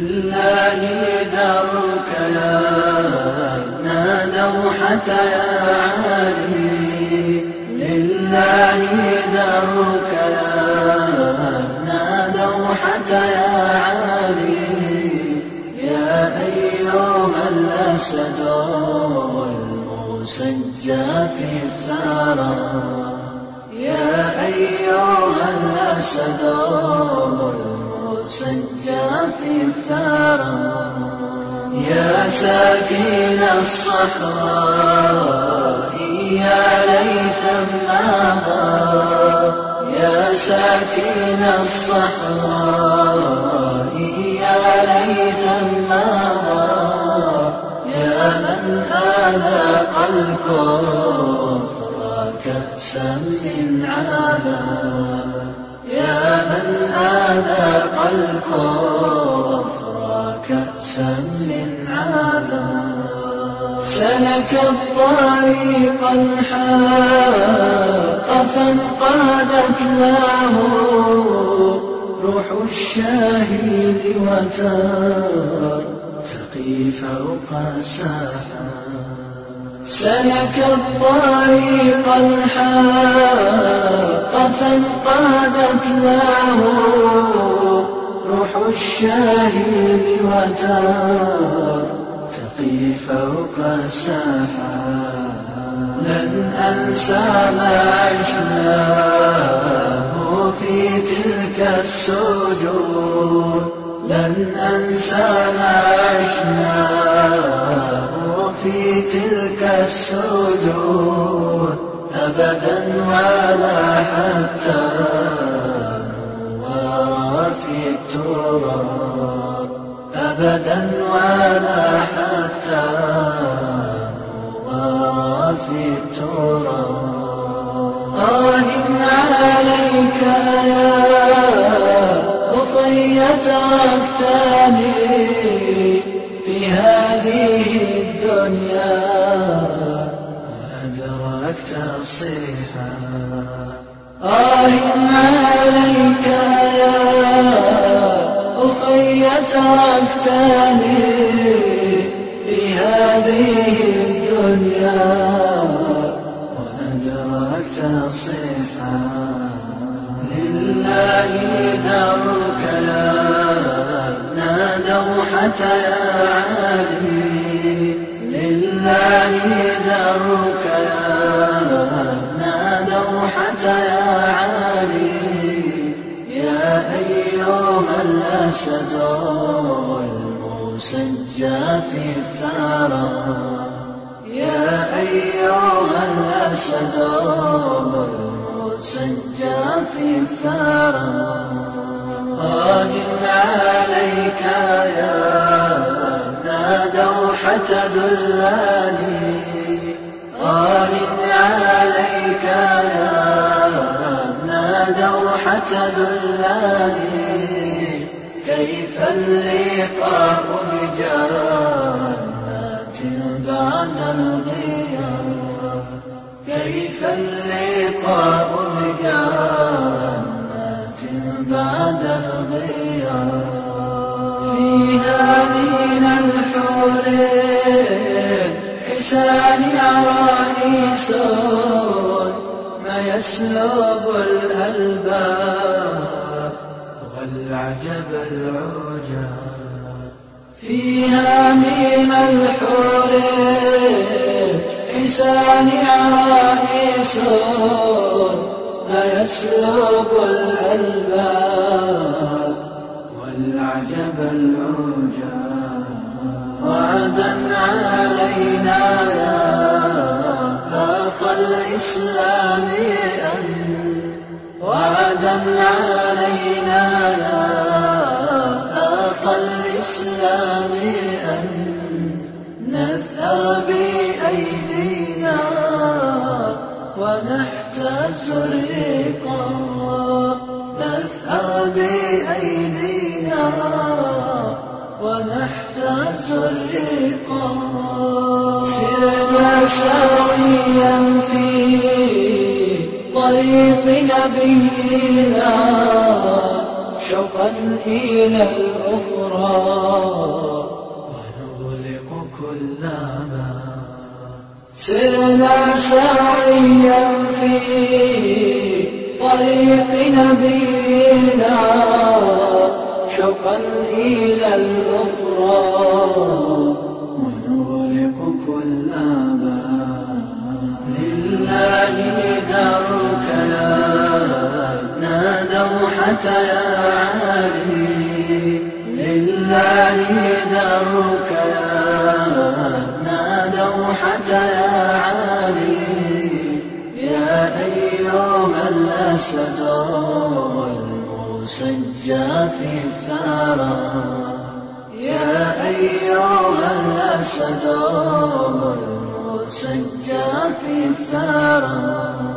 لله درك يا ابن دوحة يا علي. لله درك يا ابن دوحة يا علي. يا أيها الأسد والمسجى في الثرى. يا أيها الأسد والمسجى في يا ساكن الصحراء يا ليث ماذا يا ساكن الصحراء يا ليث ماذا يا من آذاق الكفر كأسا من علا الكفر كأسا من علا سلك الطريق الحق فانقادت له روح الشهيد وترتقي فوق السحاب سلك الطريق الحق فانقادت له روح الشهيد وترتقي فوق السحاب لن أنسى ما عشناه في تلك السجود. لن أنسى ما عشناه في تلك السجود. أبدا ولا حتى التراب أبدا ولا حتى نورا في التراب آه عليك يا أخي تركتني في هذه الدنيا. وأدركت الصيحة تركتني في هذه الدنيا وأدركت الصيحة لله درك يا ابن دوحة أيها الأسد المسجى في الثرى يا أيها الأسد المسجى في الثرى غاد عليك يا ابن دوحة دلاني غاد عليك يا ابن دوحة دلاني كيف اللقاء بجنات بعد الغياب كيف اللقاء بجنات بعد الغياب فيها من الحور حسان عرائس ما يسلب الألباب. والعجب العجاب. فيها من الحور حسان عرائس يسلب الألباب. والعجب العجاب. وعدا علينا يا الإسلام أن وعدا علينا يا أخ الإسلام أن نثأر بأيدينا ونحتاج ريقا نثأر بأيدينا ونحتاج ريقا سرنا سويا في طريق نبينا. شوقا إلى الأخرى ونغلق كلما سرنا سعيا في طريق نبينا. شوقا إلى الأخرى ونغلق كل باب لله حتى يا علي لله درك نادوا حتى يا علي. يا أيها الأسد المسجى في الثرى. يا أيها الأسد المسجى في الثرى.